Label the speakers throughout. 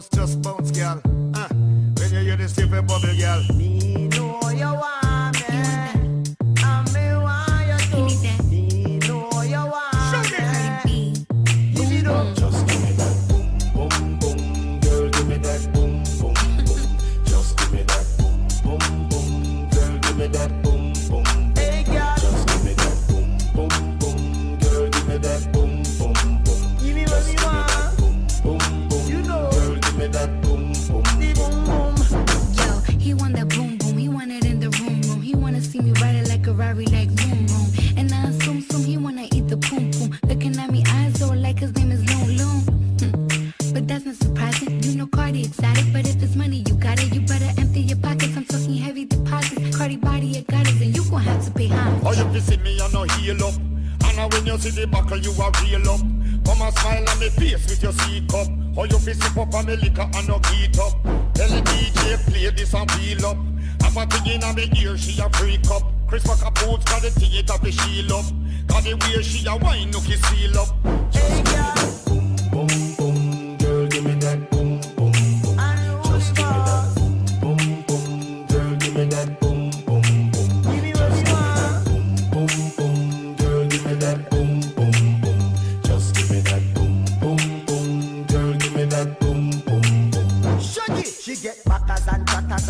Speaker 1: bounce, just bounce, girl.
Speaker 2: Uh, when you hear this different bubble, girl. Me know you want me,
Speaker 3: and me want you too. Give me know you want me. Give me that. Just give me that boom, boom, boom, girl. Give me that boom, boom, boom. just give me that boom, boom, boom, girl. Give me that.
Speaker 4: And
Speaker 1: no heal up? And when you see the buckle, you are real up. Come and smile on me face with your C cup. How you fi sip up on me liquor and no heat up? Tell the DJ play this and wheel up. Have a thing in me ear, she a freak up. Chris Walker boots got the thing it up the shield up. Got the way she a wine, look it seal up.
Speaker 2: Hey, girl.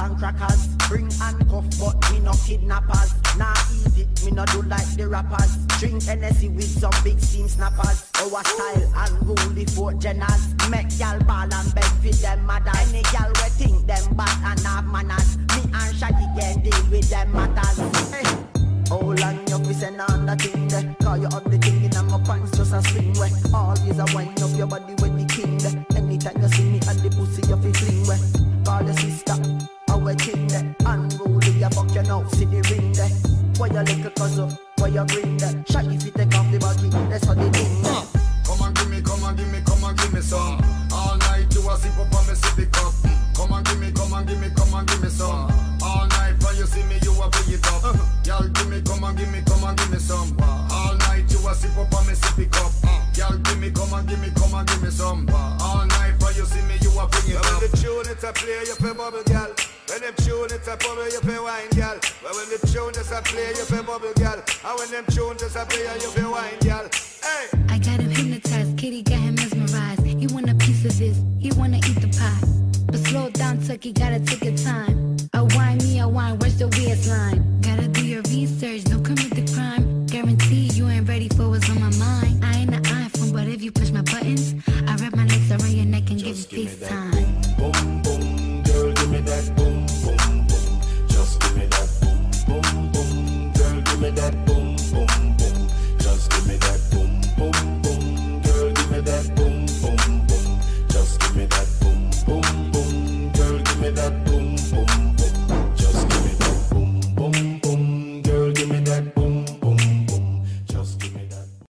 Speaker 2: And crackers. Bring handcuff, but me no kidnappers. Nah, eat it, me no do like the rappers. Drink Hennessy with some big steam snappers. Our style and rule the Fort Jenners. Make y'all ball and beg for them mother. Any y'all we think them bad and have manners. Me and Shaggy can deal with them matters. Hey. Hold on, you fi and on the thing there. Call you on the thing in my pants, just a swing way. Always a wind up your body when Why you little cousin, why you bring there? Shaggy fi take off the baggy, that's how the thing there.
Speaker 1: Come and give me, come and give me, come and give me some. All night you a sip up on me sippy cup. Come and give me, come and give me, come and give me some. All night when you see me, you a bring it up. Y'all give me, come and give me, come and give me some. All night you a sip up on me sippy cup. Y'all give me, come and give me, come and give me some. When it's a play, you play bubble, girl. When them tune it's a bubble, you play wine, girl. But when the tune is a play, you play bubble, girl. And when them tune is a play, you play wine, girl. Hey.
Speaker 4: I got him hypnotized, kitty got him mesmerized. He want a piece of this, he wanna eat the pie. But slow down, Tucky, gotta take your time. A wine me, a wine, where's the weird line? Gotta do your research, don't commit the crime. Guarantee you ain't ready for what's on my mind. I ain't an iPhone, but if you push my buttons, I wrap my legs around your neck and
Speaker 3: Just
Speaker 4: give you
Speaker 3: give me that
Speaker 4: FaceTime.
Speaker 3: That boom, boom, boom. Just give me that boom, boom, boom, girl, give me that